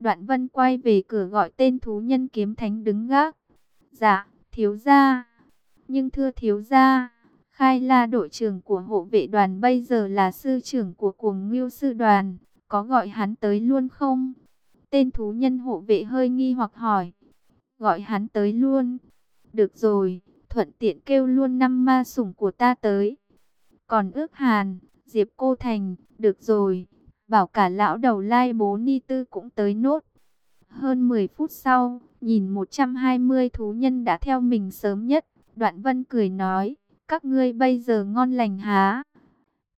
Đoạn vân quay về cửa gọi tên thú nhân kiếm thánh đứng gác. Dạ, thiếu gia. Nhưng thưa thiếu gia, Khai La đội trưởng của hộ vệ đoàn bây giờ là sư trưởng của cuồng ngưu sư đoàn. Có gọi hắn tới luôn không? Tên thú nhân hộ vệ hơi nghi hoặc hỏi. Gọi hắn tới luôn. Được rồi, thuận tiện kêu luôn năm ma sủng của ta tới. Còn ước hàn, Diệp Cô Thành, được rồi, bảo cả lão đầu lai bố ni tư cũng tới nốt. Hơn 10 phút sau, nhìn 120 thú nhân đã theo mình sớm nhất, đoạn vân cười nói, các ngươi bây giờ ngon lành há.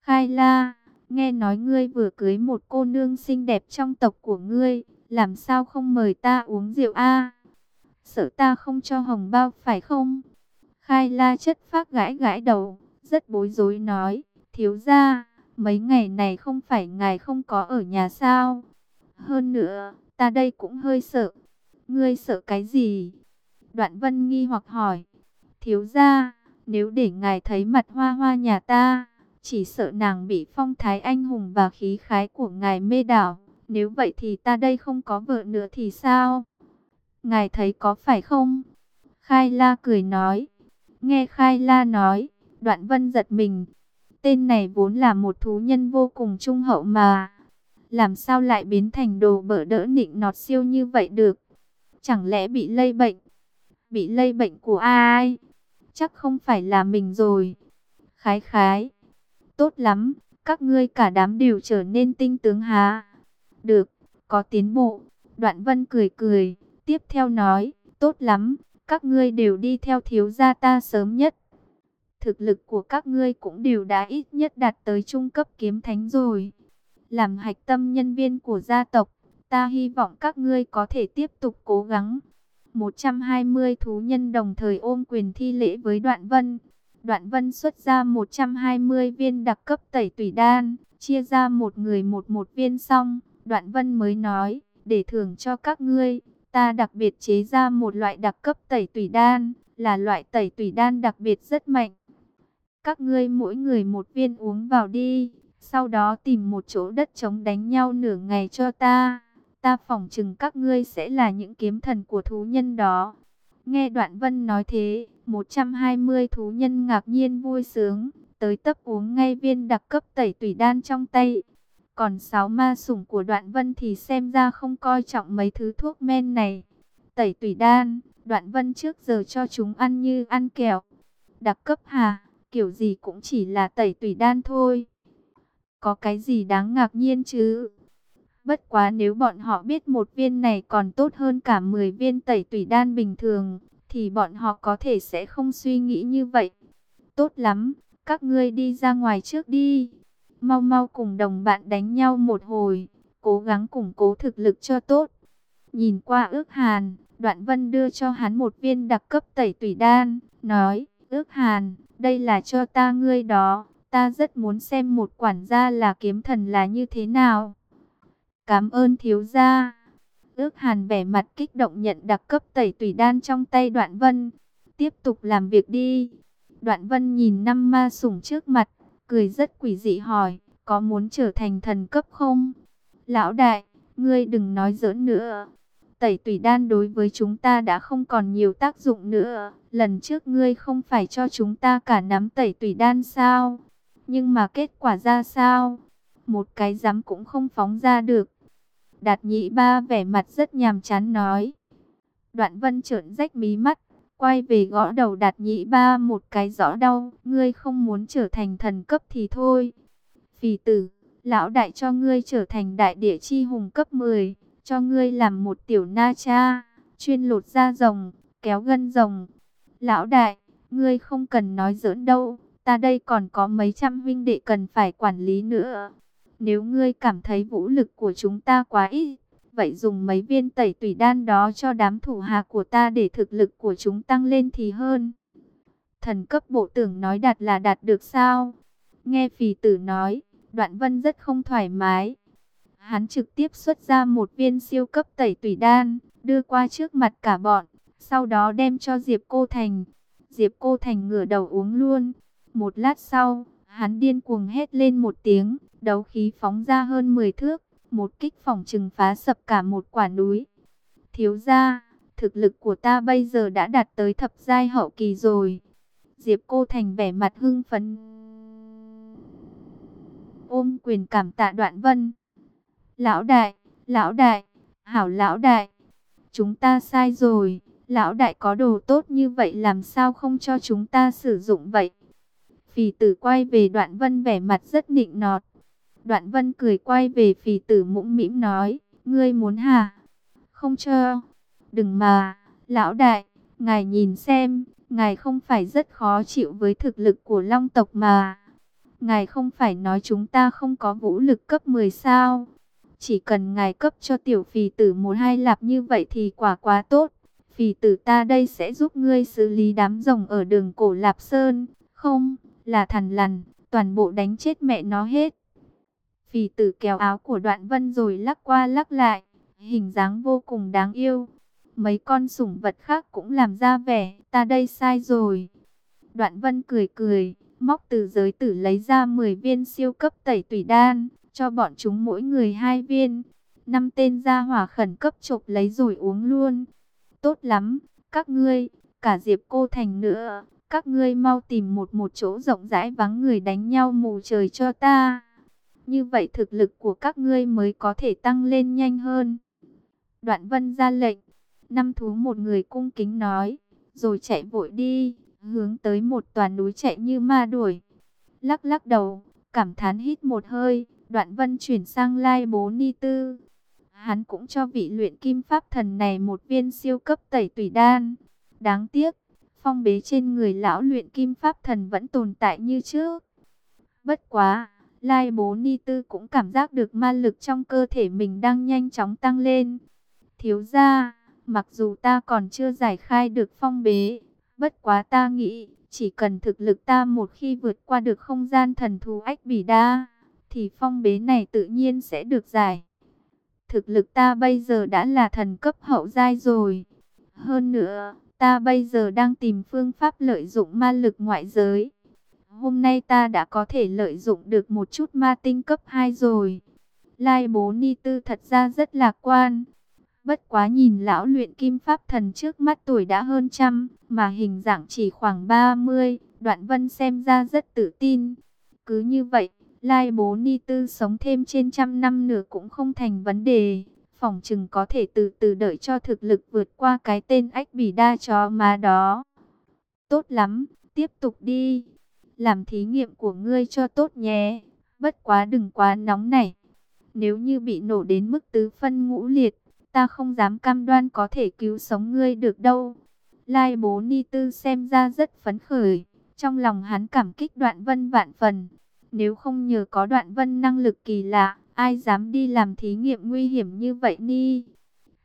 Khai la, nghe nói ngươi vừa cưới một cô nương xinh đẹp trong tộc của ngươi, làm sao không mời ta uống rượu a? Sợ ta không cho hồng bao phải không? Khai la chất phác gãi gãi đầu, rất bối rối nói, thiếu gia, mấy ngày này không phải ngài không có ở nhà sao? Hơn nữa, ta đây cũng hơi sợ. Ngươi sợ cái gì? Đoạn vân nghi hoặc hỏi, thiếu gia, nếu để ngài thấy mặt hoa hoa nhà ta, chỉ sợ nàng bị phong thái anh hùng và khí khái của ngài mê đảo. Nếu vậy thì ta đây không có vợ nữa thì sao? Ngài thấy có phải không? Khai La cười nói. Nghe Khai La nói, Đoạn Vân giật mình. Tên này vốn là một thú nhân vô cùng trung hậu mà. Làm sao lại biến thành đồ bở đỡ nịnh nọt siêu như vậy được? Chẳng lẽ bị lây bệnh? Bị lây bệnh của ai? Chắc không phải là mình rồi. Khái khái. Tốt lắm, các ngươi cả đám đều trở nên tinh tướng há. Được, có tiến bộ. Đoạn vân cười cười, tiếp theo nói, tốt lắm, các ngươi đều đi theo thiếu gia ta sớm nhất. Thực lực của các ngươi cũng đều đã ít nhất đạt tới trung cấp kiếm thánh rồi. Làm hạch tâm nhân viên của gia tộc, ta hy vọng các ngươi có thể tiếp tục cố gắng. 120 thú nhân đồng thời ôm quyền thi lễ với Đoạn Vân. Đoạn Vân xuất ra 120 viên đặc cấp tẩy tủy đan, chia ra một người một một viên xong. Đoạn Vân mới nói, để thưởng cho các ngươi, ta đặc biệt chế ra một loại đặc cấp tẩy tủy đan, là loại tẩy tủy đan đặc biệt rất mạnh. Các ngươi mỗi người một viên uống vào đi, sau đó tìm một chỗ đất trống đánh nhau nửa ngày cho ta. Ta phỏng chừng các ngươi sẽ là những kiếm thần của thú nhân đó. Nghe Đoạn Vân nói thế, 120 thú nhân ngạc nhiên vui sướng, tới tấp uống ngay viên đặc cấp tẩy tủy đan trong tay. Còn sáu ma sủng của Đoạn Vân thì xem ra không coi trọng mấy thứ thuốc men này. Tẩy tủy đan, Đoạn Vân trước giờ cho chúng ăn như ăn kẹo. Đặc cấp hà, kiểu gì cũng chỉ là tẩy tủy đan thôi. Có cái gì đáng ngạc nhiên chứ? Bất quá nếu bọn họ biết một viên này còn tốt hơn cả 10 viên tẩy tủy đan bình thường, thì bọn họ có thể sẽ không suy nghĩ như vậy. Tốt lắm, các ngươi đi ra ngoài trước đi. Mau mau cùng đồng bạn đánh nhau một hồi, cố gắng củng cố thực lực cho tốt. Nhìn qua ước hàn, đoạn vân đưa cho hắn một viên đặc cấp tẩy tủy đan, nói, ước hàn, đây là cho ta ngươi đó, ta rất muốn xem một quản gia là kiếm thần là như thế nào. Cảm ơn thiếu gia. Ước hàn vẻ mặt kích động nhận đặc cấp tẩy tủy đan trong tay đoạn vân. Tiếp tục làm việc đi. Đoạn vân nhìn năm ma sủng trước mặt, cười rất quỷ dị hỏi, có muốn trở thành thần cấp không? Lão đại, ngươi đừng nói giỡn nữa. Tẩy tủy đan đối với chúng ta đã không còn nhiều tác dụng nữa. Lần trước ngươi không phải cho chúng ta cả nắm tẩy tủy đan sao? Nhưng mà kết quả ra sao? Một cái dám cũng không phóng ra được. Đạt nhị ba vẻ mặt rất nhàm chán nói. Đoạn vân trợn rách mí mắt, quay về gõ đầu đạt nhị ba một cái rõ đau. Ngươi không muốn trở thành thần cấp thì thôi. Phì tử, lão đại cho ngươi trở thành đại địa chi hùng cấp 10, cho ngươi làm một tiểu na cha, chuyên lột da rồng, kéo gân rồng. Lão đại, ngươi không cần nói giỡn đâu, ta đây còn có mấy trăm huynh đệ cần phải quản lý nữa. Nếu ngươi cảm thấy vũ lực của chúng ta quá ít, vậy dùng mấy viên tẩy tủy đan đó cho đám thủ hạ của ta để thực lực của chúng tăng lên thì hơn. Thần cấp bộ tưởng nói đạt là đạt được sao? Nghe phì tử nói, đoạn vân rất không thoải mái. Hắn trực tiếp xuất ra một viên siêu cấp tẩy tủy đan, đưa qua trước mặt cả bọn, sau đó đem cho Diệp Cô Thành. Diệp Cô Thành ngửa đầu uống luôn. Một lát sau, hắn điên cuồng hét lên một tiếng, đấu khí phóng ra hơn 10 thước, một kích phòng trừng phá sập cả một quả núi. Thiếu gia, thực lực của ta bây giờ đã đạt tới thập giai hậu kỳ rồi. Diệp Cô Thành vẻ mặt hưng phấn. Ôm quyền cảm tạ đoạn vân. Lão đại, lão đại, hảo lão đại. Chúng ta sai rồi, lão đại có đồ tốt như vậy làm sao không cho chúng ta sử dụng vậy? Phì tử quay về đoạn vân vẻ mặt rất nịnh nọt. Đoạn vân cười quay về phì tử mũm mĩm nói, ngươi muốn hả? Không cho. Đừng mà, lão đại, ngài nhìn xem, ngài không phải rất khó chịu với thực lực của long tộc mà. Ngài không phải nói chúng ta không có vũ lực cấp 10 sao? Chỉ cần ngài cấp cho tiểu phì tử một hai lạp như vậy thì quả quá tốt. Phì tử ta đây sẽ giúp ngươi xử lý đám rồng ở đường cổ Lạp Sơn. Không, là thằn lằn, toàn bộ đánh chết mẹ nó hết. Phì tử kéo áo của đoạn vân rồi lắc qua lắc lại, hình dáng vô cùng đáng yêu. Mấy con sủng vật khác cũng làm ra vẻ, ta đây sai rồi. Đoạn vân cười cười, móc từ giới tử lấy ra 10 viên siêu cấp tẩy tủy đan, cho bọn chúng mỗi người hai viên. Năm tên gia hỏa khẩn cấp chộp lấy rồi uống luôn. Tốt lắm, các ngươi, cả Diệp Cô Thành nữa, các ngươi mau tìm một một chỗ rộng rãi vắng người đánh nhau mù trời cho ta. Như vậy thực lực của các ngươi mới có thể tăng lên nhanh hơn. Đoạn vân ra lệnh, năm thú một người cung kính nói, rồi chạy vội đi, hướng tới một tòa núi chạy như ma đuổi. Lắc lắc đầu, cảm thán hít một hơi, đoạn vân chuyển sang lai bố ni tư. Hắn cũng cho vị luyện kim pháp thần này một viên siêu cấp tẩy tủy đan. Đáng tiếc, phong bế trên người lão luyện kim pháp thần vẫn tồn tại như trước. Bất quá, Lai bố ni tư cũng cảm giác được ma lực trong cơ thể mình đang nhanh chóng tăng lên. Thiếu ra, mặc dù ta còn chưa giải khai được phong bế, bất quá ta nghĩ, chỉ cần thực lực ta một khi vượt qua được không gian thần thú ách bỉ đa, thì phong bế này tự nhiên sẽ được giải. Thực lực ta bây giờ đã là thần cấp hậu giai rồi. Hơn nữa, ta bây giờ đang tìm phương pháp lợi dụng ma lực ngoại giới. Hôm nay ta đã có thể lợi dụng được một chút ma tinh cấp 2 rồi. Lai bố ni tư thật ra rất lạc quan. Bất quá nhìn lão luyện kim pháp thần trước mắt tuổi đã hơn trăm, mà hình dạng chỉ khoảng 30, đoạn vân xem ra rất tự tin. Cứ như vậy, Lai bố ni tư sống thêm trên trăm năm nữa cũng không thành vấn đề. Phòng chừng có thể từ từ đợi cho thực lực vượt qua cái tên ách bỉ đa chó má đó. Tốt lắm, tiếp tục đi. Làm thí nghiệm của ngươi cho tốt nhé. Bất quá đừng quá nóng này. Nếu như bị nổ đến mức tứ phân ngũ liệt, ta không dám cam đoan có thể cứu sống ngươi được đâu. Lai bố ni tư xem ra rất phấn khởi. Trong lòng hắn cảm kích đoạn vân vạn phần. Nếu không nhờ có đoạn vân năng lực kỳ lạ, ai dám đi làm thí nghiệm nguy hiểm như vậy ni?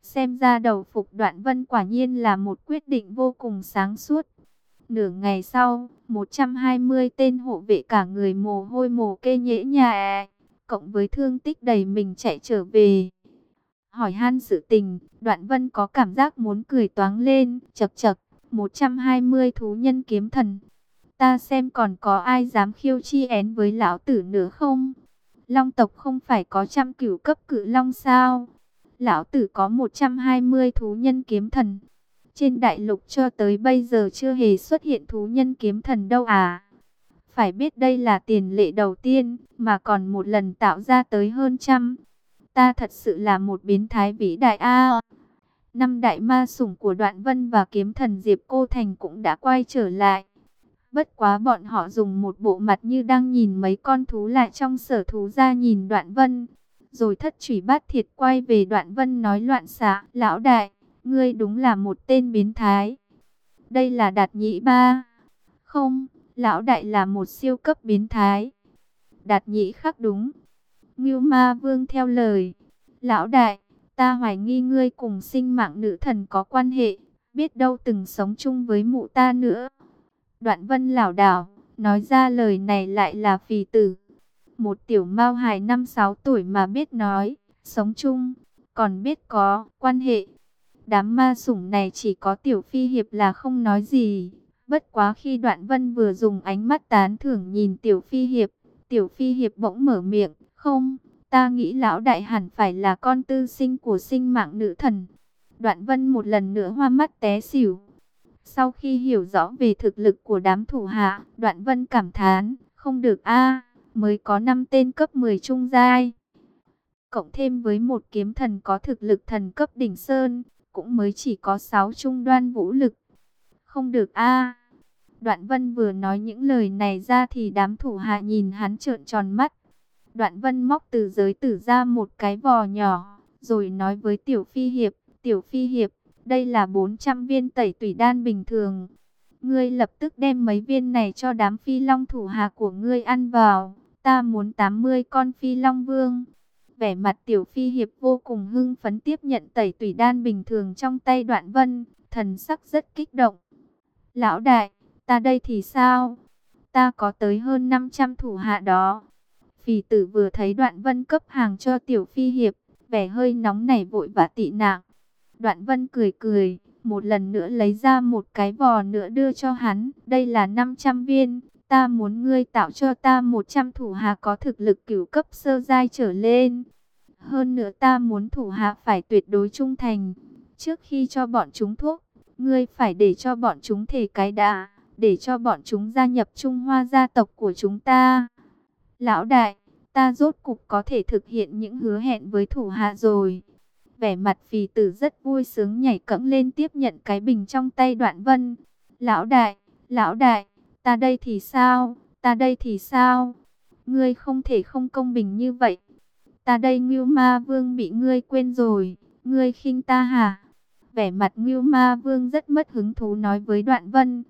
Xem ra đầu phục đoạn vân quả nhiên là một quyết định vô cùng sáng suốt. Nửa ngày sau, 120 tên hộ vệ cả người mồ hôi mồ kê nhễ nhà, cộng với thương tích đầy mình chạy trở về. Hỏi han sự tình, đoạn vân có cảm giác muốn cười toáng lên, chật chật, 120 thú nhân kiếm thần. Ta xem còn có ai dám khiêu chi én với lão tử nữa không? Long tộc không phải có trăm cửu cấp cự long sao? Lão tử có 120 thú nhân kiếm thần. Trên đại lục cho tới bây giờ chưa hề xuất hiện thú nhân kiếm thần đâu à. Phải biết đây là tiền lệ đầu tiên mà còn một lần tạo ra tới hơn trăm. Ta thật sự là một biến thái vĩ đại a. năm đại ma sủng của Đoạn Vân và kiếm thần Diệp Cô Thành cũng đã quay trở lại. Bất quá bọn họ dùng một bộ mặt như đang nhìn mấy con thú lại trong sở thú ra nhìn Đoạn Vân. Rồi thất chủy bát thiệt quay về Đoạn Vân nói loạn xạ, lão đại, Ngươi đúng là một tên biến thái. Đây là đạt nhị ba. Không, lão đại là một siêu cấp biến thái. Đạt nhị khắc đúng. Ngưu ma vương theo lời. Lão đại, ta hoài nghi ngươi cùng sinh mạng nữ thần có quan hệ. Biết đâu từng sống chung với mụ ta nữa. Đoạn vân lảo đảo, nói ra lời này lại là phì tử. Một tiểu mao hài năm sáu tuổi mà biết nói, sống chung, còn biết có quan hệ. Đám ma sủng này chỉ có tiểu phi hiệp là không nói gì. Bất quá khi đoạn vân vừa dùng ánh mắt tán thưởng nhìn tiểu phi hiệp, tiểu phi hiệp bỗng mở miệng, không, Ta nghĩ lão đại hẳn phải là con tư sinh của sinh mạng nữ thần. Đoạn vân một lần nữa hoa mắt té xỉu. Sau khi hiểu rõ về thực lực của đám thủ hạ, đoạn vân cảm thán, không được a mới có 5 tên cấp 10 trung giai. Cộng thêm với một kiếm thần có thực lực thần cấp đỉnh sơn, cũng mới chỉ có 6 trung đoan vũ lực. Không được a Đoạn vân vừa nói những lời này ra thì đám thủ hạ nhìn hắn trợn tròn mắt. Đoạn vân móc từ giới tử ra một cái vò nhỏ, rồi nói với tiểu phi hiệp, tiểu phi hiệp, đây là 400 viên tẩy tủy đan bình thường. Ngươi lập tức đem mấy viên này cho đám phi long thủ hạ của ngươi ăn vào. Ta muốn 80 con phi long vương. Vẻ mặt tiểu phi hiệp vô cùng hưng phấn tiếp nhận tẩy tủy đan bình thường trong tay đoạn vân. Thần sắc rất kích động. Lão đại, ta đây thì sao? Ta có tới hơn 500 thủ hạ đó. Phì tử vừa thấy đoạn vân cấp hàng cho tiểu phi hiệp. Vẻ hơi nóng nảy vội và tị nạn. Đoạn vân cười cười, một lần nữa lấy ra một cái vò nữa đưa cho hắn. Đây là 500 viên, ta muốn ngươi tạo cho ta 100 thủ hạ có thực lực cửu cấp sơ giai trở lên. Hơn nữa ta muốn thủ hạ phải tuyệt đối trung thành. Trước khi cho bọn chúng thuốc, ngươi phải để cho bọn chúng thể cái đã, để cho bọn chúng gia nhập Trung Hoa gia tộc của chúng ta. Lão đại, ta rốt cục có thể thực hiện những hứa hẹn với thủ hạ rồi. Vẻ mặt phì tử rất vui sướng nhảy cẫng lên tiếp nhận cái bình trong tay đoạn vân. Lão đại, lão đại, ta đây thì sao, ta đây thì sao? Ngươi không thể không công bình như vậy. Ta đây Ngưu Ma Vương bị ngươi quên rồi, ngươi khinh ta hả? Vẻ mặt Ngưu Ma Vương rất mất hứng thú nói với Đoạn Vân.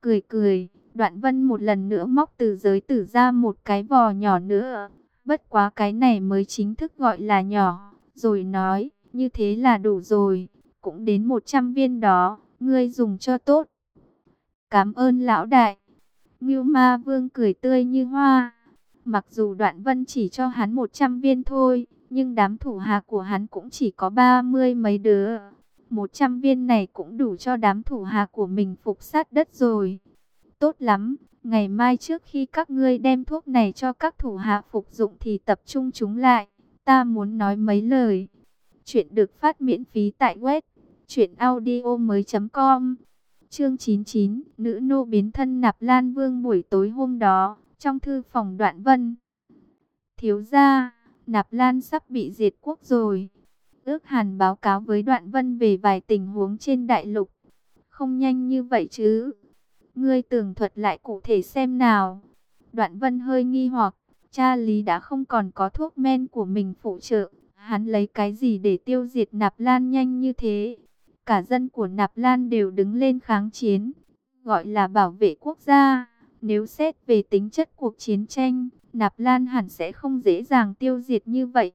Cười cười, Đoạn Vân một lần nữa móc từ giới tử ra một cái vò nhỏ nữa. Bất quá cái này mới chính thức gọi là nhỏ, rồi nói như thế là đủ rồi, cũng đến 100 viên đó, ngươi dùng cho tốt. Cảm ơn lão đại. Ngưu ma vương cười tươi như hoa. Mặc dù đoạn vân chỉ cho hắn 100 viên thôi, nhưng đám thủ hạ của hắn cũng chỉ có 30 mấy đứa. 100 viên này cũng đủ cho đám thủ hạ của mình phục sát đất rồi. Tốt lắm, ngày mai trước khi các ngươi đem thuốc này cho các thủ hạ phục dụng thì tập trung chúng lại. Ta muốn nói mấy lời. Chuyện được phát miễn phí tại web truyệnaudiomoi.com. Chương 99, nữ nô biến thân Nạp Lan Vương buổi tối hôm đó, trong thư phòng Đoạn Vân. Thiếu gia, Nạp Lan sắp bị diệt quốc rồi. Ước Hàn báo cáo với Đoạn Vân về vài tình huống trên đại lục. Không nhanh như vậy chứ. Ngươi tường thuật lại cụ thể xem nào. Đoạn Vân hơi nghi hoặc, cha Lý đã không còn có thuốc men của mình phụ trợ, Hắn lấy cái gì để tiêu diệt Nạp Lan nhanh như thế? Cả dân của Nạp Lan đều đứng lên kháng chiến, gọi là bảo vệ quốc gia. Nếu xét về tính chất cuộc chiến tranh, Nạp Lan hẳn sẽ không dễ dàng tiêu diệt như vậy.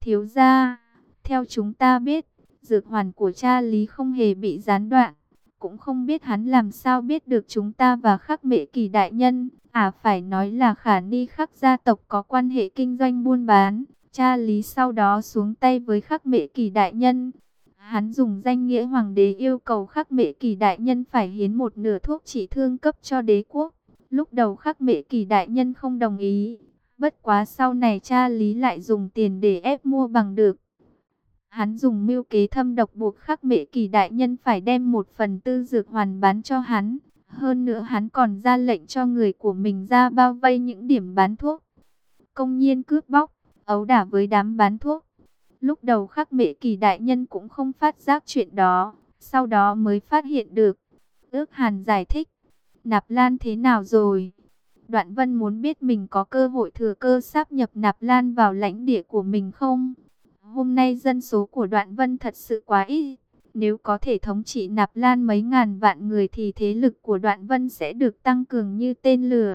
Thiếu gia, theo chúng ta biết, dược hoàn của cha Lý không hề bị gián đoạn. Cũng không biết hắn làm sao biết được chúng ta và khắc mệ kỳ đại nhân. À phải nói là khả ni khắc gia tộc có quan hệ kinh doanh buôn bán. Cha Lý sau đó xuống tay với khắc mệ kỳ đại nhân. Hắn dùng danh nghĩa hoàng đế yêu cầu khắc mệ kỳ đại nhân phải hiến một nửa thuốc trị thương cấp cho đế quốc. Lúc đầu khắc mệ kỳ đại nhân không đồng ý. Bất quá sau này cha Lý lại dùng tiền để ép mua bằng được. Hắn dùng mưu kế thâm độc buộc khắc mệ kỳ đại nhân phải đem một phần tư dược hoàn bán cho hắn. Hơn nữa hắn còn ra lệnh cho người của mình ra bao vây những điểm bán thuốc. Công nhiên cướp bóc ấu đả với đám bán thuốc. Lúc đầu khắc mệ kỳ đại nhân cũng không phát giác chuyện đó, sau đó mới phát hiện được. Ước hàn giải thích, nạp lan thế nào rồi? Đoạn vân muốn biết mình có cơ hội thừa cơ sáp nhập nạp lan vào lãnh địa của mình không? Hôm nay dân số của đoạn vân thật sự quá ít. Nếu có thể thống trị nạp lan mấy ngàn vạn người thì thế lực của đoạn vân sẽ được tăng cường như tên lửa.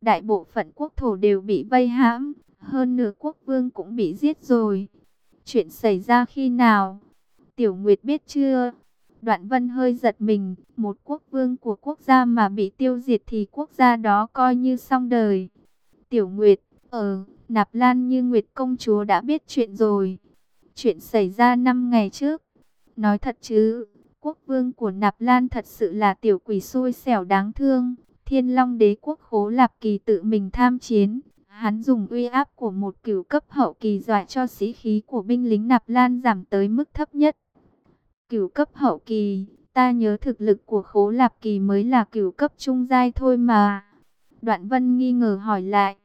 Đại bộ phận quốc thổ đều bị vây hãm, hơn nửa quốc vương cũng bị giết rồi. Chuyện xảy ra khi nào? Tiểu Nguyệt biết chưa? Đoạn vân hơi giật mình, một quốc vương của quốc gia mà bị tiêu diệt thì quốc gia đó coi như xong đời. Tiểu Nguyệt, ờ, Nạp Lan như Nguyệt công chúa đã biết chuyện rồi. Chuyện xảy ra 5 ngày trước. Nói thật chứ, quốc vương của Nạp Lan thật sự là tiểu quỷ xui xẻo đáng thương. Thiên Long đế quốc khố lạp kỳ tự mình tham chiến, Hắn dùng uy áp của một cửu cấp hậu kỳ dọa cho sĩ khí của binh lính Nạp Lan giảm tới mức thấp nhất. Cửu cấp hậu kỳ, ta nhớ thực lực của khố lạp kỳ mới là cửu cấp trung giai thôi mà. Đoạn vân nghi ngờ hỏi lại.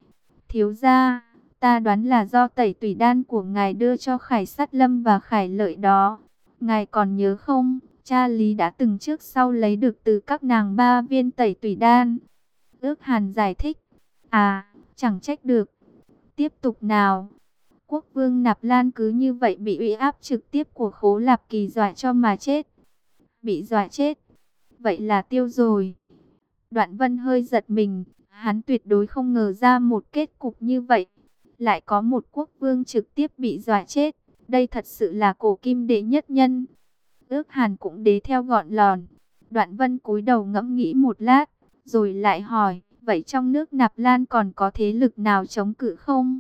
Thiếu gia, ta đoán là do tẩy tùy đan của ngài đưa cho khải sát lâm và khải lợi đó. Ngài còn nhớ không, cha lý đã từng trước sau lấy được từ các nàng ba viên tẩy tùy đan. Ước hàn giải thích. À, chẳng trách được. Tiếp tục nào. Quốc vương Nạp Lan cứ như vậy bị uy áp trực tiếp của khố lạp kỳ dọa cho mà chết. Bị dọa chết. Vậy là tiêu rồi. Đoạn vân hơi giật mình. Hắn tuyệt đối không ngờ ra một kết cục như vậy. Lại có một quốc vương trực tiếp bị dọa chết. Đây thật sự là cổ kim đệ nhất nhân. Ước hàn cũng đế theo gọn lòn. Đoạn vân cúi đầu ngẫm nghĩ một lát. Rồi lại hỏi. Vậy trong nước Nạp Lan còn có thế lực nào chống cự không?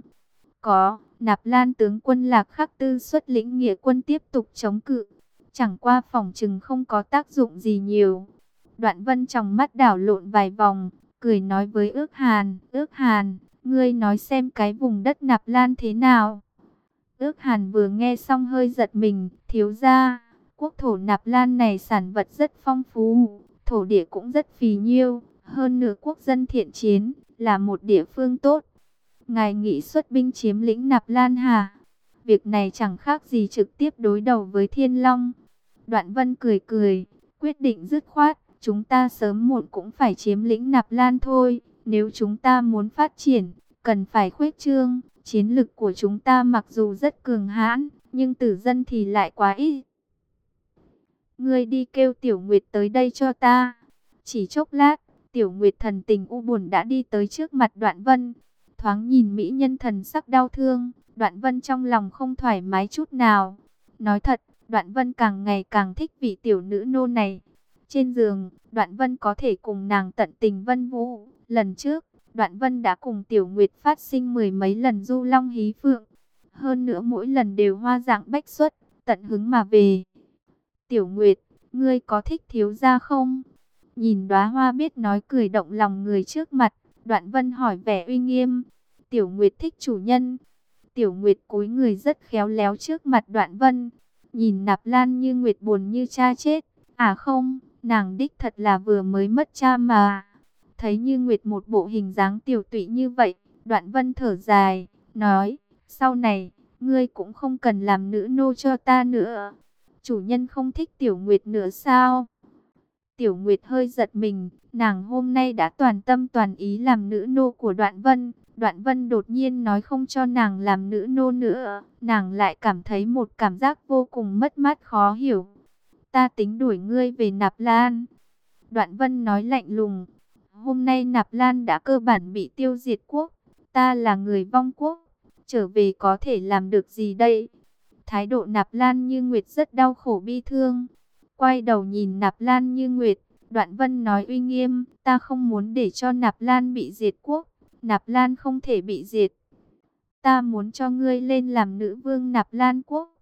Có, Nạp Lan tướng quân Lạc Khắc Tư xuất lĩnh nghĩa quân tiếp tục chống cự. Chẳng qua phòng trừng không có tác dụng gì nhiều. Đoạn vân trong mắt đảo lộn vài vòng, cười nói với ước hàn, ước hàn, ngươi nói xem cái vùng đất Nạp Lan thế nào. Ước hàn vừa nghe xong hơi giật mình, thiếu ra, quốc thổ Nạp Lan này sản vật rất phong phú, thổ địa cũng rất phì nhiêu, hơn nửa quốc dân thiện chiến, là một địa phương tốt. Ngài nghĩ xuất binh chiếm lĩnh Nạp Lan Hà. Việc này chẳng khác gì trực tiếp đối đầu với Thiên Long. Đoạn Vân cười cười, quyết định dứt khoát, chúng ta sớm muộn cũng phải chiếm lĩnh Nạp Lan thôi. Nếu chúng ta muốn phát triển, cần phải khuếch trương. Chiến lực của chúng ta mặc dù rất cường hãn, nhưng tử dân thì lại quá ít. Ngươi đi kêu Tiểu Nguyệt tới đây cho ta. Chỉ chốc lát, Tiểu Nguyệt thần tình u buồn đã đi tới trước mặt Đoạn Vân. Thoáng nhìn mỹ nhân thần sắc đau thương, Đoạn Vân trong lòng không thoải mái chút nào. Nói thật, Đoạn Vân càng ngày càng thích vị tiểu nữ nô này. Trên giường, Đoạn Vân có thể cùng nàng tận tình vân vũ. Lần trước, Đoạn Vân đã cùng Tiểu Nguyệt phát sinh mười mấy lần du long hí phượng. Hơn nữa mỗi lần đều hoa dạng bách xuất, tận hứng mà về. Tiểu Nguyệt, ngươi có thích thiếu gia không? Nhìn đóa hoa biết nói cười động lòng người trước mặt, Đoạn Vân hỏi vẻ uy nghiêm. Tiểu Nguyệt thích chủ nhân. Tiểu Nguyệt cúi người rất khéo léo trước mặt Đoạn Vân. Nhìn Nạp Lan như Nguyệt buồn như cha chết. À không, nàng đích thật là vừa mới mất cha mà. Thấy như Nguyệt một bộ hình dáng tiểu tụy như vậy, Đoạn Vân thở dài, nói, sau này, ngươi cũng không cần làm nữ nô cho ta nữa. Chủ nhân không thích Tiểu Nguyệt nữa sao? Tiểu Nguyệt hơi giật mình, nàng hôm nay đã toàn tâm toàn ý làm nữ nô của Đoạn Vân. Đoạn Vân đột nhiên nói không cho nàng làm nữ nô nữa, nàng lại cảm thấy một cảm giác vô cùng mất mát khó hiểu. Ta tính đuổi ngươi về Nạp Lan. Đoạn Vân nói lạnh lùng, hôm nay Nạp Lan đã cơ bản bị tiêu diệt quốc, ta là người vong quốc, trở về có thể làm được gì đây? Thái độ Nạp Lan như Nguyệt rất đau khổ bi thương. Quay đầu nhìn Nạp Lan như Nguyệt, Đoạn Vân nói uy nghiêm, ta không muốn để cho Nạp Lan bị diệt quốc, Nạp Lan không thể bị diệt. Ta muốn cho ngươi lên làm nữ vương Nạp Lan quốc.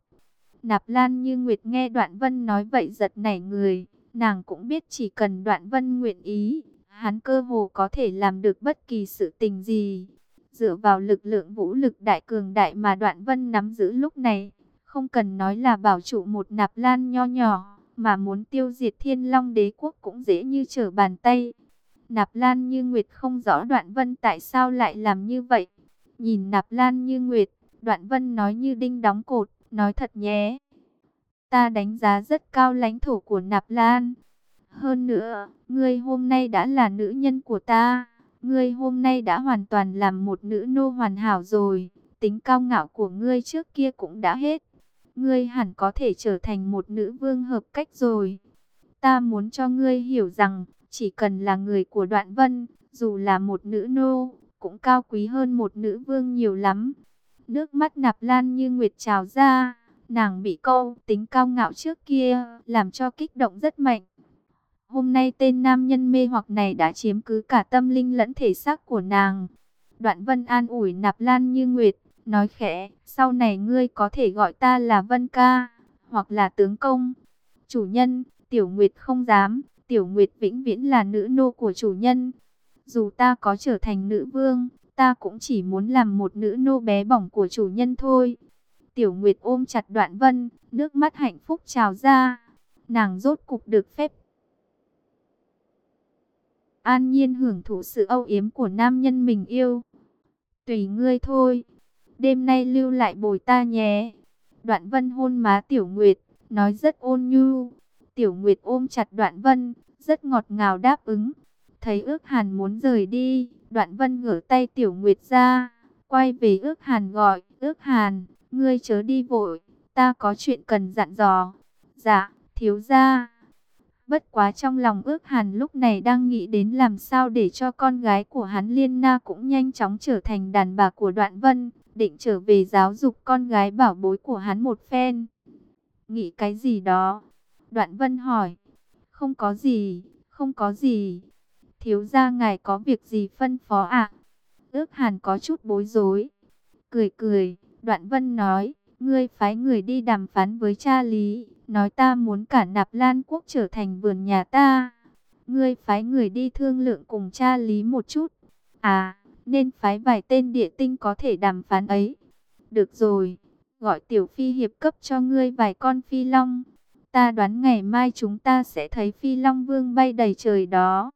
Nạp Lan như Nguyệt nghe Đoạn Vân nói vậy giật nảy người, nàng cũng biết chỉ cần Đoạn Vân nguyện ý, hắn cơ hồ có thể làm được bất kỳ sự tình gì. Dựa vào lực lượng vũ lực đại cường đại mà Đoạn Vân nắm giữ lúc này, không cần nói là bảo trụ một Nạp Lan nho nhỏ mà muốn tiêu diệt thiên long đế quốc cũng dễ như trở bàn tay. Nạp Lan Như Nguyệt không rõ Đoạn Vân tại sao lại làm như vậy. Nhìn Nạp Lan Như Nguyệt, Đoạn Vân nói như đinh đóng cột, nói thật nhé. Ta đánh giá rất cao lãnh thổ của Nạp Lan. Hơn nữa, ngươi hôm nay đã là nữ nhân của ta. Ngươi hôm nay đã hoàn toàn làm một nữ nô hoàn hảo rồi. Tính cao ngạo của ngươi trước kia cũng đã hết ngươi hẳn có thể trở thành một nữ vương hợp cách rồi. Ta muốn cho ngươi hiểu rằng, chỉ cần là người của đoạn vân, dù là một nữ nô, cũng cao quý hơn một nữ vương nhiều lắm. Nước mắt nạp lan như nguyệt trào ra, nàng bị câu tính cao ngạo trước kia, làm cho kích động rất mạnh. Hôm nay tên nam nhân mê hoặc này đã chiếm cứ cả tâm linh lẫn thể xác của nàng. Đoạn vân an ủi nạp lan như nguyệt, nói khẽ, sau này ngươi có thể gọi ta là Vân Ca, hoặc là tướng công. Chủ nhân, Tiểu Nguyệt không dám, Tiểu Nguyệt vĩnh viễn là nữ nô của chủ nhân. Dù ta có trở thành nữ vương, ta cũng chỉ muốn làm một nữ nô bé bỏng của chủ nhân thôi. Tiểu Nguyệt ôm chặt đoạn vân, nước mắt hạnh phúc trào ra. Nàng rốt cục được phép. An nhiên hưởng thụ sự âu yếm của nam nhân mình yêu. Tùy ngươi thôi. Đêm nay lưu lại bồi ta nhé. Đoạn vân hôn má Tiểu Nguyệt, nói rất ôn nhu. Tiểu Nguyệt ôm chặt đoạn vân, rất ngọt ngào đáp ứng. Thấy ước hàn muốn rời đi, đoạn vân ngửa tay Tiểu Nguyệt ra, quay về ước hàn gọi, ước hàn, ngươi chớ đi vội, ta có chuyện cần dặn dò. Dạ, thiếu gia. Bất quá trong lòng ước hàn lúc này đang nghĩ đến làm sao để cho con gái của hắn Liên Na cũng nhanh chóng trở thành đàn bà của đoạn vân, định trở về giáo dục con gái bảo bối của hắn một phen. Nghĩ cái gì đó? Đoạn vân hỏi. Không có gì, không có gì. Thiếu gia ngài có việc gì phân phó ạ? Ước hàn có chút bối rối. Cười cười, đoạn vân nói, ngươi phái người đi đàm phán với cha Lý, nói ta muốn cả nạp lan quốc trở thành vườn nhà ta. Ngươi phái người đi thương lượng cùng cha Lý một chút. À, nên phái vài tên địa tinh có thể đàm phán ấy. Được rồi, gọi tiểu phi hiệp cấp cho ngươi vài con phi long. Ta đoán ngày mai chúng ta sẽ thấy phi long vương bay đầy trời đó.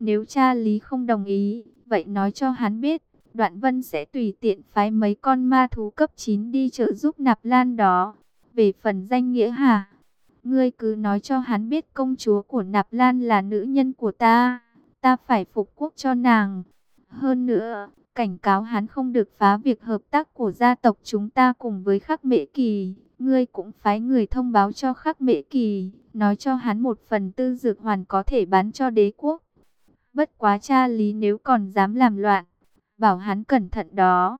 Nếu cha Lý không đồng ý, vậy nói cho hắn biết, Đoạn Vân sẽ tùy tiện phái mấy con ma thú cấp 9 đi trợ giúp Nạp Lan đó. Về phần danh nghĩa hả? Ngươi cứ nói cho hắn biết công chúa của Nạp Lan là nữ nhân của ta. Ta phải phục quốc cho nàng. Hơn nữa, cảnh cáo hắn không được phá việc hợp tác của gia tộc chúng ta cùng với khắc mễ kỳ. Ngươi cũng phái người thông báo cho khắc mễ kỳ, nói cho hắn một phần tư dược hoàn có thể bán cho đế quốc. Bất quá cha lý nếu còn dám làm loạn, bảo hắn cẩn thận đó.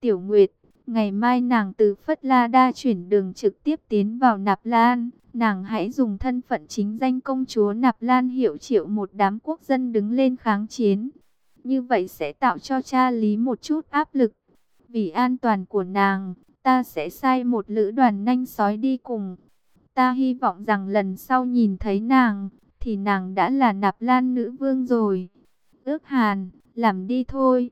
Tiểu Nguyệt, ngày mai nàng từ Phất La Đa chuyển đường trực tiếp tiến vào Nạp Lan. Nàng hãy dùng thân phận chính danh công chúa Nạp Lan hiệu triệu một đám quốc dân đứng lên kháng chiến. Như vậy sẽ tạo cho cha lý một chút áp lực. Vì an toàn của nàng, ta sẽ sai một lữ đoàn nhanh sói đi cùng. Ta hy vọng rằng lần sau nhìn thấy nàng, thì nàng đã là nạp lan nữ vương rồi. Ước hàn, làm đi thôi.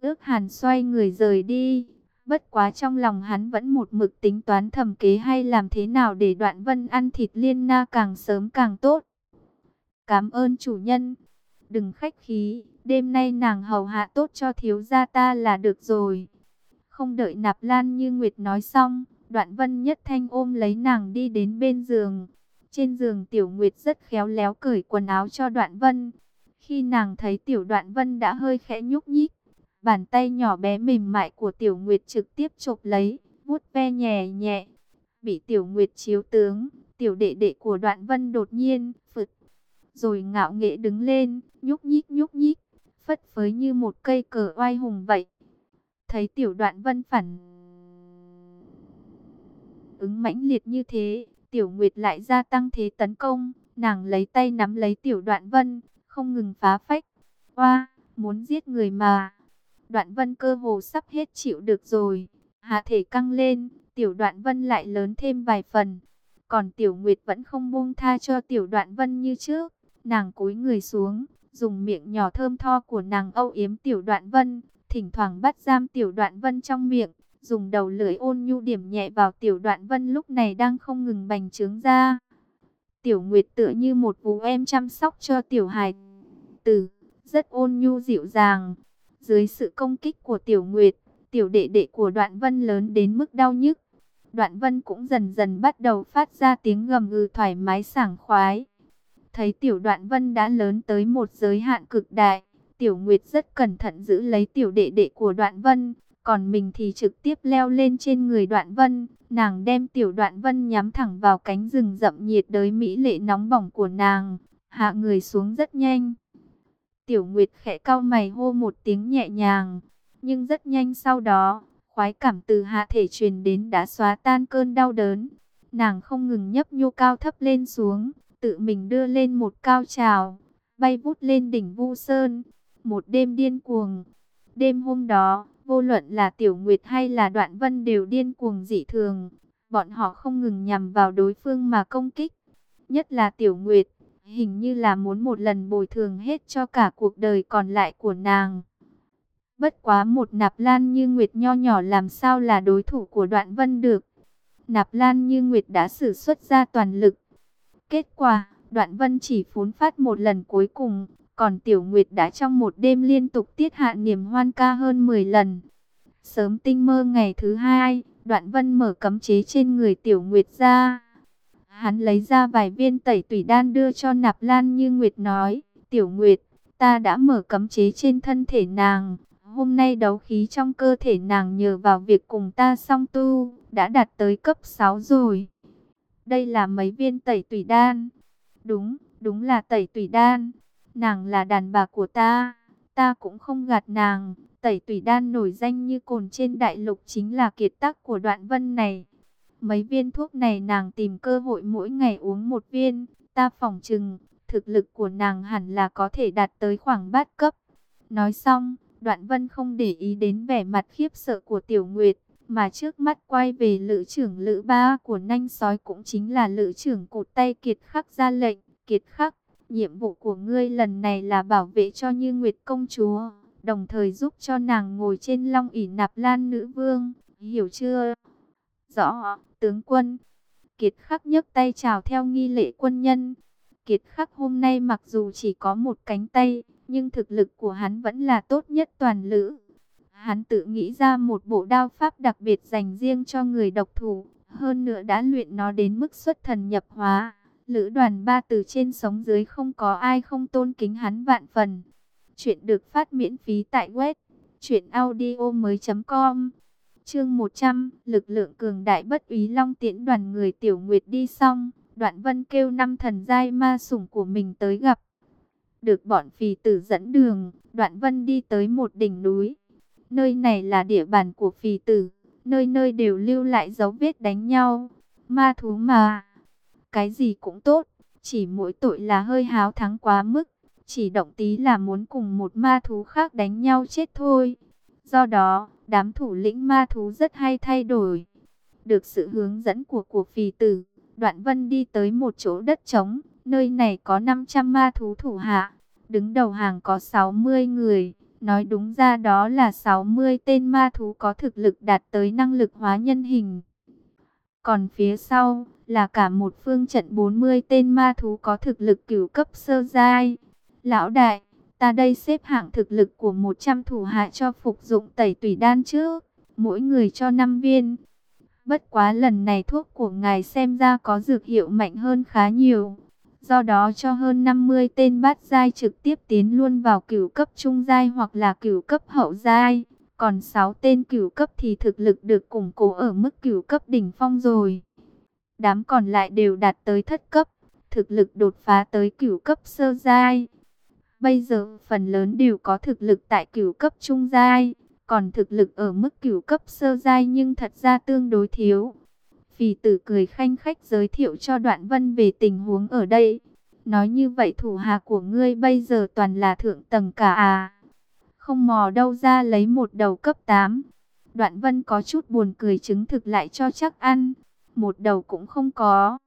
Ước hàn xoay người rời đi. Bất quá trong lòng hắn vẫn một mực tính toán thầm kế hay làm thế nào để đoạn vân ăn thịt liên na càng sớm càng tốt. Cảm ơn chủ nhân. Đừng khách khí, đêm nay nàng hầu hạ tốt cho thiếu gia ta là được rồi. Không đợi nạp lan như Nguyệt nói xong, đoạn vân nhất thanh ôm lấy nàng đi đến bên giường. Trên giường Tiểu Nguyệt rất khéo léo cởi quần áo cho Đoạn Vân. Khi nàng thấy Tiểu Đoạn Vân đã hơi khẽ nhúc nhích, bàn tay nhỏ bé mềm mại của Tiểu Nguyệt trực tiếp chộp lấy, vuốt ve nhẹ nhẹ. Bị Tiểu Nguyệt chiếu tướng, Tiểu đệ đệ của Đoạn Vân đột nhiên phật, rồi ngạo nghễ đứng lên, nhúc nhích nhúc nhích, phất phới như một cây cờ oai hùng vậy. Thấy Tiểu Đoạn Vân phản ứng mãnh liệt như thế, Tiểu Nguyệt lại gia tăng thế tấn công, nàng lấy tay nắm lấy Tiểu Đoạn Vân, không ngừng phá phách. Oa, muốn giết người mà. Đoạn Vân cơ hồ sắp hết chịu được rồi. Hạ thể căng lên, Tiểu Đoạn Vân lại lớn thêm vài phần. Còn Tiểu Nguyệt vẫn không buông tha cho Tiểu Đoạn Vân như trước. Nàng cúi người xuống, dùng miệng nhỏ thơm tho của nàng âu yếm Tiểu Đoạn Vân, thỉnh thoảng bắt giam Tiểu Đoạn Vân trong miệng dùng đầu lưỡi ôn nhu điểm nhẹ vào tiểu đoạn vân lúc này đang không ngừng bành trướng ra. Tiểu Nguyệt tựa như một vú em chăm sóc cho tiểu hài tử, rất ôn nhu dịu dàng. Dưới sự công kích của tiểu Nguyệt, tiểu đệ đệ của đoạn vân lớn đến mức đau nhức. Đoạn vân cũng dần dần bắt đầu phát ra tiếng gầm gừ thoải mái sảng khoái. Thấy tiểu đoạn vân đã lớn tới một giới hạn cực đại, tiểu Nguyệt rất cẩn thận giữ lấy tiểu đệ đệ của đoạn vân, còn mình thì trực tiếp leo lên trên người đoạn vân. Nàng đem tiểu đoạn vân nhắm thẳng vào cánh rừng rậm nhiệt đới mỹ lệ nóng bỏng của nàng. Hạ người xuống rất nhanh. Tiểu Nguyệt khẽ cau mày hô một tiếng nhẹ nhàng. Nhưng rất nhanh sau đó, khoái cảm từ hạ thể truyền đến đã xóa tan cơn đau đớn. Nàng không ngừng nhấp nhô cao thấp lên xuống, tự mình đưa lên một cao trào, bay vút lên đỉnh Vu Sơn. Một đêm điên cuồng. Đêm hôm đó, Vô luận là Tiểu Nguyệt hay là Đoạn Vân đều điên cuồng dị thường. Bọn họ không ngừng nhằm vào đối phương mà công kích. Nhất là Tiểu Nguyệt, hình như là muốn một lần bồi thường hết cho cả cuộc đời còn lại của nàng. Bất quá một nạp lan như Nguyệt nho nhỏ làm sao là đối thủ của đoạn vân được. Nạp lan như Nguyệt đã sử xuất ra toàn lực. Kết quả, đoạn vân chỉ phún phát một lần cuối cùng, còn Tiểu Nguyệt đã trong một đêm liên tục tiết hạ niềm hoan ca hơn 10 lần. Sớm tinh mơ ngày thứ hai, đoạn vân mở cấm chế trên người Tiểu Nguyệt ra. Hắn lấy ra vài viên tẩy tủy đan đưa cho Nạp Lan như Nguyệt nói, Tiểu Nguyệt, ta đã mở cấm chế trên thân thể nàng. Hôm nay đấu khí trong cơ thể nàng nhờ vào việc cùng ta song tu, đã đạt tới cấp 6 rồi. Đây là mấy viên tẩy tủy đan. Đúng, đúng là tẩy tủy đan. Nàng là đàn bà của ta, ta cũng không gạt nàng. Tẩy tủy đan nổi danh như cồn trên đại lục chính là kiệt tác của đoạn vân này. Mấy viên thuốc này nàng tìm cơ hội mỗi ngày uống một viên, ta phỏng chừng, thực lực của nàng hẳn là có thể đạt tới khoảng bát cấp. Nói xong, đoạn vân không để ý đến vẻ mặt khiếp sợ của tiểu nguyệt, mà trước mắt quay về lữ trưởng lữ ba của nanh sói cũng chính là lữ trưởng cột tay kiệt khắc ra lệnh, kiệt khắc. Nhiệm vụ của ngươi lần này là bảo vệ cho Như Nguyệt công chúa, đồng thời giúp cho nàng ngồi trên long ỷ nạp lan nữ vương, hiểu chưa? Rõ, tướng quân. Kiệt khắc nhấc tay chào theo nghi lễ quân nhân. Kiệt khắc hôm nay mặc dù chỉ có một cánh tay, nhưng thực lực của hắn vẫn là tốt nhất toàn lữ. Hắn tự nghĩ ra một bộ đao pháp đặc biệt dành riêng cho người độc thủ, hơn nữa đã luyện nó đến mức xuất thần nhập hóa. Lữ đoàn ba từ trên sống dưới không có ai không tôn kính hắn vạn phần. Chuyện được phát miễn phí tại web truyệnaudiomoi.com. Chương 100, lực lượng cường đại bất úy long tiễn đoàn người tiểu nguyệt đi xong, Đoạn Vân kêu năm thần giai ma sủng của mình tới gặp. Được bọn phì tử dẫn đường, Đoạn Vân đi tới một đỉnh núi. Nơi này là địa bàn của phì tử, nơi nơi đều lưu lại dấu vết đánh nhau. Ma thú mà, cái gì cũng tốt, chỉ mỗi tội là hơi háo thắng quá mức, chỉ động tí là muốn cùng một ma thú khác đánh nhau chết thôi. Do đó, đám thủ lĩnh ma thú rất hay thay đổi. Được sự hướng dẫn của của phì tử, Đoạn Vân đi tới một chỗ đất trống, nơi này có 500 ma thú thủ hạ, đứng đầu hàng có 60 người, nói đúng ra đó là 60 tên ma thú có thực lực đạt tới năng lực hóa nhân hình. Còn phía sau là cả một phương trận 40 tên ma thú có thực lực cửu cấp sơ giai. Lão đại, ta đây xếp hạng thực lực của 100 thủ hạ cho phục dụng tẩy tủy đan trước, mỗi người cho 5 viên. Bất quá lần này thuốc của ngài xem ra có dược hiệu mạnh hơn khá nhiều. Do đó cho hơn 50 tên bát giai trực tiếp tiến luôn vào cửu cấp trung giai hoặc là cửu cấp hậu giai. Còn 6 tên cửu cấp thì thực lực được củng cố ở mức cửu cấp đỉnh phong rồi. Đám còn lại đều đạt tới thất cấp, thực lực đột phá tới cửu cấp sơ giai. Bây giờ phần lớn đều có thực lực tại cửu cấp trung giai, còn thực lực ở mức cửu cấp sơ giai nhưng thật ra tương đối thiếu. Phì tử cười khanh khách giới thiệu cho đoạn vân về tình huống ở đây. Nói như vậy thủ hạ của ngươi bây giờ toàn là thượng tầng cả à. Không mò đâu ra lấy một đầu cấp 8. Đoạn vân có chút buồn cười chứng thực lại cho chắc ăn một đầu cũng không có.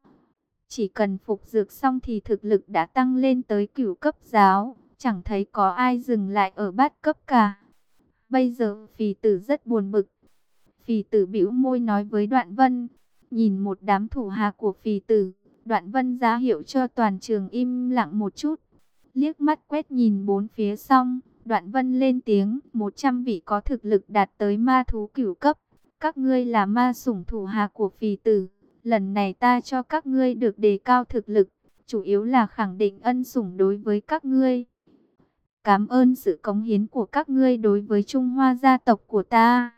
Chỉ cần phục dược xong thì thực lực đã tăng lên tới cửu cấp giáo, chẳng thấy có ai dừng lại ở bát cấp cả. Bây giờ phì tử rất buồn bực. Phì tử bĩu môi nói với đoạn vân, nhìn một đám thủ hạ của phì tử, đoạn vân ra hiệu cho toàn trường im lặng một chút. Liếc mắt quét nhìn bốn phía xong, đoạn vân lên tiếng, 100 vị có thực lực đạt tới ma thú cửu cấp. Các ngươi là ma sủng thủ hạ của phì tử. Lần này ta cho các ngươi được đề cao thực lực. Chủ yếu là khẳng định ân sủng đối với các ngươi. Cảm ơn sự cống hiến của các ngươi đối với Trung Hoa gia tộc của ta.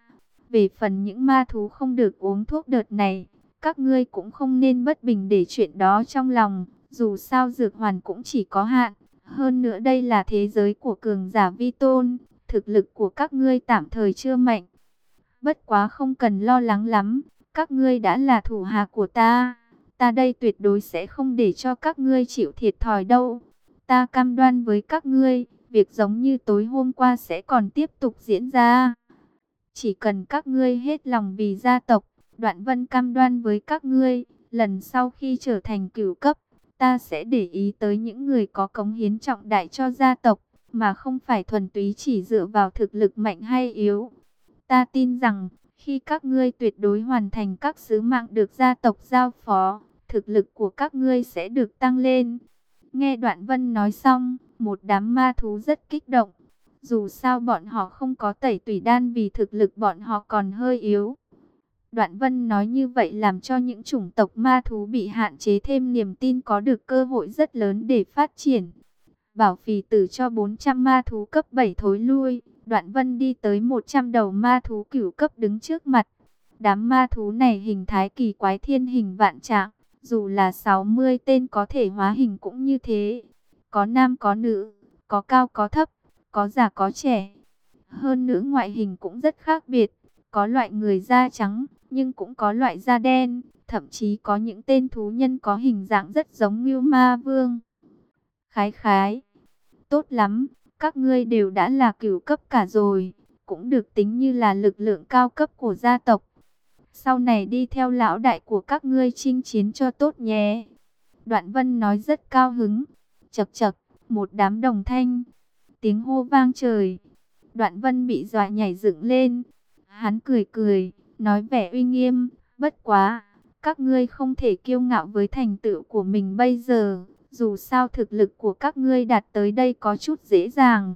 Về phần những ma thú không được uống thuốc đợt này, các ngươi cũng không nên bất bình để chuyện đó trong lòng. Dù sao dược hoàn cũng chỉ có hạn. Hơn nữa đây là thế giới của cường giả vi tôn. Thực lực của các ngươi tạm thời chưa mạnh. Bất quá không cần lo lắng lắm, các ngươi đã là thủ hạ của ta. Ta đây tuyệt đối sẽ không để cho các ngươi chịu thiệt thòi đâu. Ta cam đoan với các ngươi, việc giống như tối hôm qua sẽ còn tiếp tục diễn ra. Chỉ cần các ngươi hết lòng vì gia tộc, đoạn vân cam đoan với các ngươi, lần sau khi trở thành cửu cấp, ta sẽ để ý tới những người có cống hiến trọng đại cho gia tộc. mà không phải thuần túy chỉ dựa vào thực lực mạnh hay yếu. Ta tin rằng, khi các ngươi tuyệt đối hoàn thành các sứ mạng được gia tộc giao phó, thực lực của các ngươi sẽ được tăng lên. Nghe Đoạn Vân nói xong, một đám ma thú rất kích động. Dù sao bọn họ không có tẩy tùy đan vì thực lực bọn họ còn hơi yếu. Đoạn Vân nói như vậy làm cho những chủng tộc ma thú bị hạn chế thêm niềm tin có được cơ hội rất lớn để phát triển. Bảo phì tử cho 400 ma thú cấp 7 thối lui. Đoạn Vân đi tới 100 đầu ma thú cửu cấp đứng trước mặt. Đám ma thú này hình thái kỳ quái thiên hình vạn trạng. Dù là 60 tên có thể hóa hình cũng như thế. Có nam có nữ, có cao có thấp, có già có trẻ. Hơn nữa ngoại hình cũng rất khác biệt. Có loại người da trắng, nhưng cũng có loại da đen. Thậm chí có những tên thú nhân có hình dạng rất giống Ngưu ma vương. Khái khái. Tốt lắm, các ngươi đều đã là cửu cấp cả rồi. Cũng được tính như là lực lượng cao cấp của gia tộc. Sau này đi theo lão đại của các ngươi chinh chiến cho tốt nhé. Đoạn vân nói rất cao hứng. Chật chật, một đám đồng thanh. Tiếng hô vang trời. Đoạn vân bị dọa nhảy dựng lên. Hắn cười cười, nói vẻ uy nghiêm. Bất quá, các ngươi không thể kiêu ngạo với thành tựu của mình bây giờ. Dù sao thực lực của các ngươi đạt tới đây có chút dễ dàng.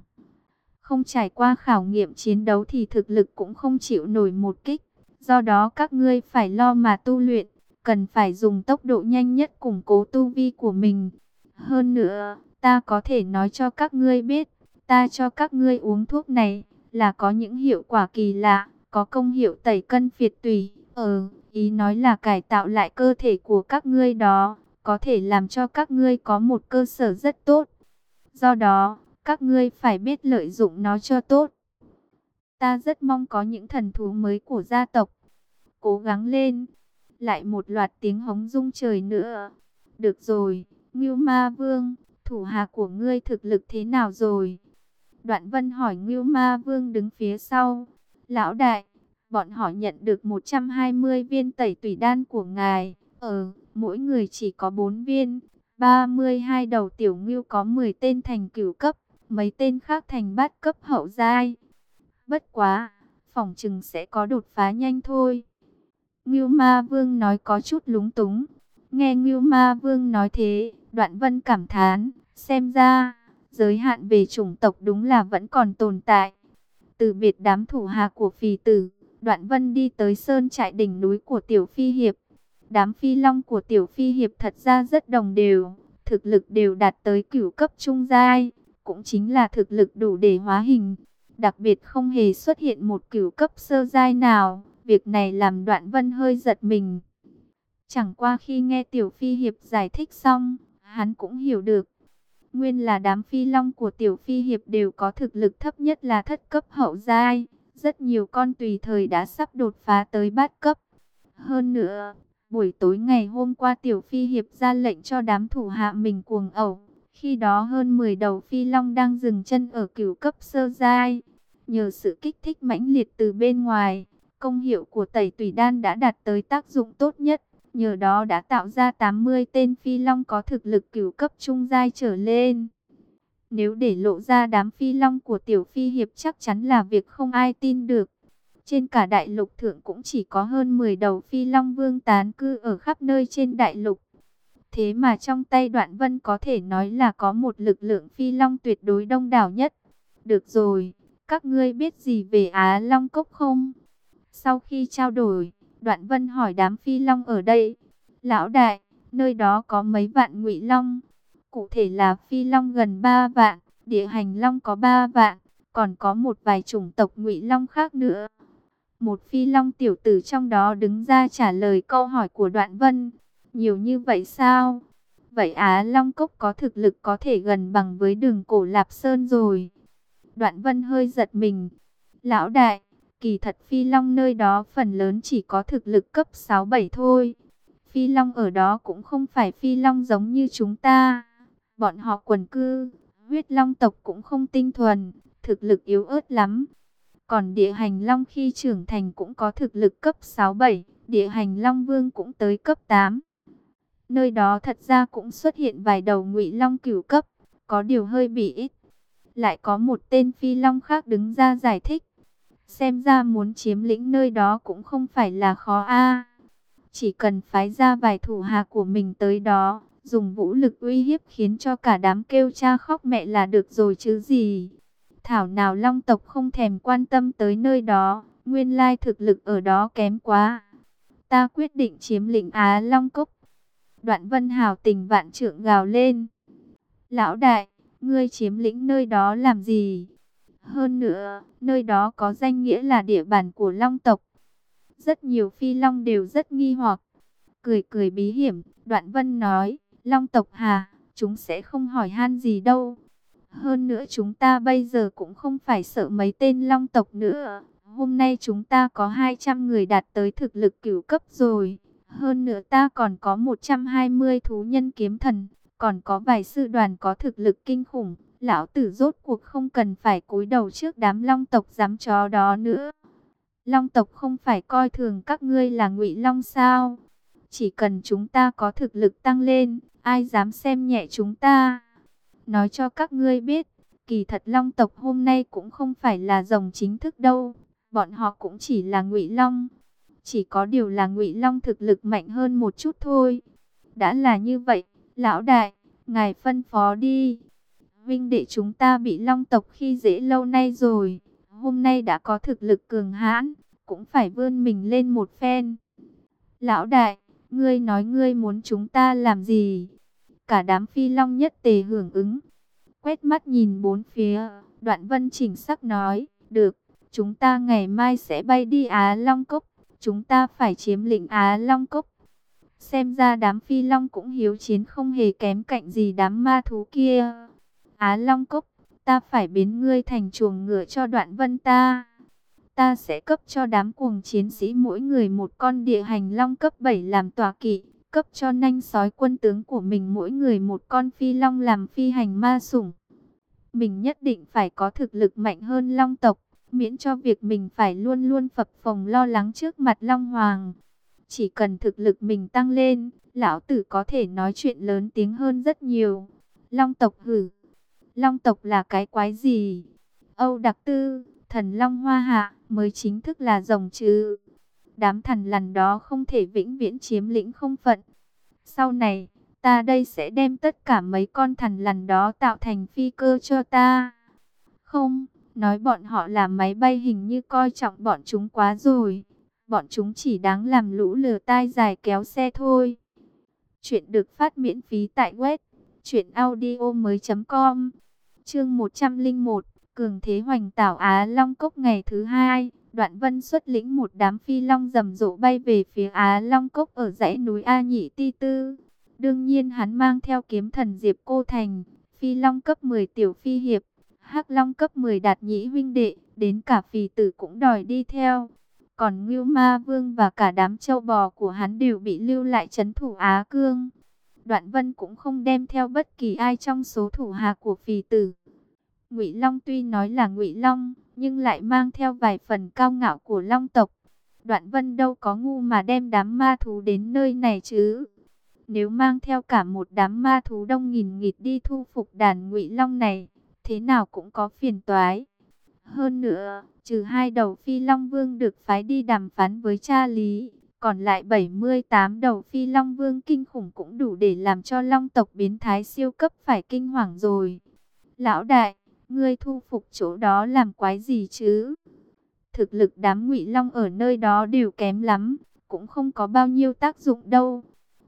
Không trải qua khảo nghiệm chiến đấu thì thực lực cũng không chịu nổi một kích. Do đó các ngươi phải lo mà tu luyện, cần phải dùng tốc độ nhanh nhất củng cố tu vi của mình. Hơn nữa, ta có thể nói cho các ngươi biết, ta cho các ngươi uống thuốc này là có những hiệu quả kỳ lạ, có công hiệu tẩy cân phiệt tùy. Ờ, ý nói là cải tạo lại cơ thể của các ngươi đó, có thể làm cho các ngươi có một cơ sở rất tốt. Do đó, các ngươi phải biết lợi dụng nó cho tốt. Ta rất mong có những thần thú mới của gia tộc. Cố gắng lên. Lại một loạt tiếng hống rung trời nữa. Được rồi, Ngưu Ma Vương, thủ hạ của ngươi thực lực thế nào rồi? Đoạn Vân hỏi Ngưu Ma Vương đứng phía sau. Lão đại, bọn họ nhận được 120 viên tẩy tùy đan của ngài. Ờ, mỗi người chỉ có 4 viên. 32 đầu tiểu ngưu có 10 tên thành cửu cấp, mấy tên khác thành bát cấp hậu giai. Bất quá, phòng trừng sẽ có đột phá nhanh thôi. Ngưu Ma Vương nói có chút lúng túng. Nghe Ngưu Ma Vương nói thế, Đoạn Vân cảm thán, xem ra, giới hạn về chủng tộc đúng là vẫn còn tồn tại. Từ biệt đám thủ hạ của phì tử, Đoạn Vân đi tới sơn trại đỉnh núi của Tiểu Phi Hiệp. Đám phi long của Tiểu Phi Hiệp thật ra rất đồng đều, thực lực đều đạt tới cửu cấp trung giai, cũng chính là thực lực đủ để hóa hình. Đặc biệt không hề xuất hiện một cửu cấp sơ giai nào, việc này làm đoạn vân hơi giật mình. Chẳng qua khi nghe Tiểu Phi Hiệp giải thích xong, hắn cũng hiểu được. Nguyên là đám phi long của Tiểu Phi Hiệp đều có thực lực thấp nhất là thất cấp hậu giai. Rất nhiều con tùy thời đã sắp đột phá tới bát cấp. Hơn nữa, buổi tối ngày hôm qua Tiểu Phi Hiệp ra lệnh cho đám thủ hạ mình cuồng ẩu. Khi đó hơn 10 đầu phi long đang dừng chân ở cửu cấp sơ giai. Nhờ sự kích thích mãnh liệt từ bên ngoài, công hiệu của tẩy tùy đan đã đạt tới tác dụng tốt nhất. Nhờ đó đã tạo ra 80 tên phi long có thực lực cửu cấp trung giai trở lên. Nếu để lộ ra đám phi long của tiểu phi hiệp chắc chắn là việc không ai tin được. Trên cả đại lục thượng cũng chỉ có hơn 10 đầu phi long vương tán cư ở khắp nơi trên đại lục. Thế mà trong tay đoạn vân có thể nói là có một lực lượng phi long tuyệt đối đông đảo nhất. Được rồi, các ngươi biết gì về Á Long Cốc không? Sau khi trao đổi, đoạn vân hỏi đám phi long ở đây. Lão đại, nơi đó có mấy vạn ngụy long. Cụ thể là phi long gần 3 vạn, địa hành long có 3 vạn, còn có một vài chủng tộc ngụy long khác nữa. Một phi long tiểu tử trong đó đứng ra trả lời câu hỏi của đoạn vân. Nhiều như vậy sao? Vậy Á Long Cốc có thực lực có thể gần bằng với đường cổ Lạp Sơn rồi. Đoạn vân hơi giật mình. Lão đại, kỳ thật Phi Long nơi đó phần lớn chỉ có thực lực cấp 6-7 thôi. Phi Long ở đó cũng không phải Phi Long giống như chúng ta. Bọn họ quần cư, huyết Long tộc cũng không tinh thuần, thực lực yếu ớt lắm. Còn địa hành Long khi trưởng thành cũng có thực lực cấp 6-7, địa hành Long Vương cũng tới cấp 8. Nơi đó thật ra cũng xuất hiện vài đầu ngụy long cửu cấp, có điều hơi bị ít. lại có một tên phi long khác đứng ra giải thích. Xem ra muốn chiếm lĩnh nơi đó cũng không phải là khó a. Chỉ cần phái ra vài thủ hạ của mình tới đó, dùng vũ lực uy hiếp khiến cho cả đám kêu cha khóc mẹ là được rồi chứ gì. Thảo nào long tộc không thèm quan tâm tới nơi đó, nguyên lai thực lực ở đó kém quá. Ta quyết định chiếm lĩnh Á Long Cốc. Đoạn Vân Hào tình vạn trượng gào lên. Lão đại, ngươi chiếm lĩnh nơi đó làm gì? Hơn nữa, nơi đó có danh nghĩa là địa bàn của Long tộc. Rất nhiều phi long đều rất nghi hoặc. Cười cười bí hiểm, Đoạn Vân nói, Long tộc hà, chúng sẽ không hỏi han gì đâu. Hơn nữa chúng ta bây giờ cũng không phải sợ mấy tên long tộc nữa. Hôm nay chúng ta có 200 người đạt tới thực lực cửu cấp rồi. Hơn nữa ta còn có 120 thú nhân kiếm thần. Còn có vài sư đoàn có thực lực kinh khủng. Lão tử rốt cuộc không cần phải cúi đầu trước đám long tộc dám chó đó nữa. Long tộc không phải coi thường các ngươi là ngụy long sao? Chỉ cần chúng ta có thực lực tăng lên, ai dám xem nhẹ chúng ta? Nói cho các ngươi biết, kỳ thật long tộc hôm nay cũng không phải là rồng chính thức đâu, bọn họ cũng chỉ là ngụy long. Chỉ có điều là ngụy long thực lực mạnh hơn một chút thôi. Đã là như vậy, lão đại, ngài phân phó đi. Vinh đệ chúng ta bị long tộc khi dễ lâu nay rồi, hôm nay đã có thực lực cường hãn, cũng phải vươn mình lên một phen. Lão đại, ngươi nói ngươi muốn chúng ta làm gì? Cả đám phi long nhất tề hưởng ứng. Quét mắt nhìn bốn phía, đoạn vân chỉnh sắc nói, được, chúng ta ngày mai sẽ bay đi Á Long Cốc, chúng ta phải chiếm lĩnh Á Long Cốc. Xem ra đám phi long cũng hiếu chiến không hề kém cạnh gì đám ma thú kia. Á Long Cốc, ta phải biến ngươi thành chuồng ngựa cho đoạn vân ta. Ta sẽ cấp cho đám cuồng chiến sĩ mỗi người một con địa hành long cấp 7 làm tòa kỵ, cấp cho nanh sói quân tướng của mình mỗi người một con phi long làm phi hành ma sủng. Mình nhất định phải có thực lực mạnh hơn long tộc, miễn cho việc mình phải luôn luôn phập phồng lo lắng trước mặt long hoàng. Chỉ cần thực lực mình tăng lên, lão tử có thể nói chuyện lớn tiếng hơn rất nhiều. Long tộc hử. Long tộc là cái quái gì? Âu đặc tư, thần long hoa hạ, mới chính thức là rồng chứ. Đám thần lằn đó không thể vĩnh viễn chiếm lĩnh không phận. Sau này, ta đây sẽ đem tất cả mấy con thần lằn đó tạo thành phi cơ cho ta. Không, nói bọn họ là máy bay hình như coi trọng bọn chúng quá rồi. Bọn chúng chỉ đáng làm lũ lừa tai dài kéo xe thôi. Chuyện được phát miễn phí tại web mới com. Chương 101, cường thế hoành tảo Á Long cốc ngày thứ hai, Đoạn Vân xuất lĩnh một đám phi long rầm rộ bay về phía Á Long cốc ở dãy núi A Nhị Ti Tư. Đương nhiên hắn mang theo kiếm thần Diệp Cô Thành, phi long cấp 10 tiểu phi hiệp, hắc long cấp 10 đạt nhĩ huynh đệ, đến cả phì tử cũng đòi đi theo. Còn Ngưu Ma Vương và cả đám châu bò của hắn đều bị lưu lại chấn thủ Á Cương. Đoạn Vân cũng không đem theo bất kỳ ai trong số thủ hạ của phì tử. Ngụy Long tuy nói là Ngụy Long, nhưng lại mang theo vài phần cao ngạo của Long tộc. Đoạn Vân đâu có ngu mà đem đám ma thú đến nơi này chứ. Nếu mang theo cả một đám ma thú đông nghìn nghịt đi thu phục đàn Ngụy Long này, thế nào cũng có phiền toái. Hơn nữa, trừ hai đầu phi long vương được phái đi đàm phán với cha Lý, còn lại 78 đầu phi long vương kinh khủng cũng đủ để làm cho long tộc biến thái siêu cấp phải kinh hoàng rồi. Lão đại, ngươi thu phục chỗ đó làm quái gì chứ? Thực lực đám ngụy long ở nơi đó đều kém lắm, cũng không có bao nhiêu tác dụng đâu.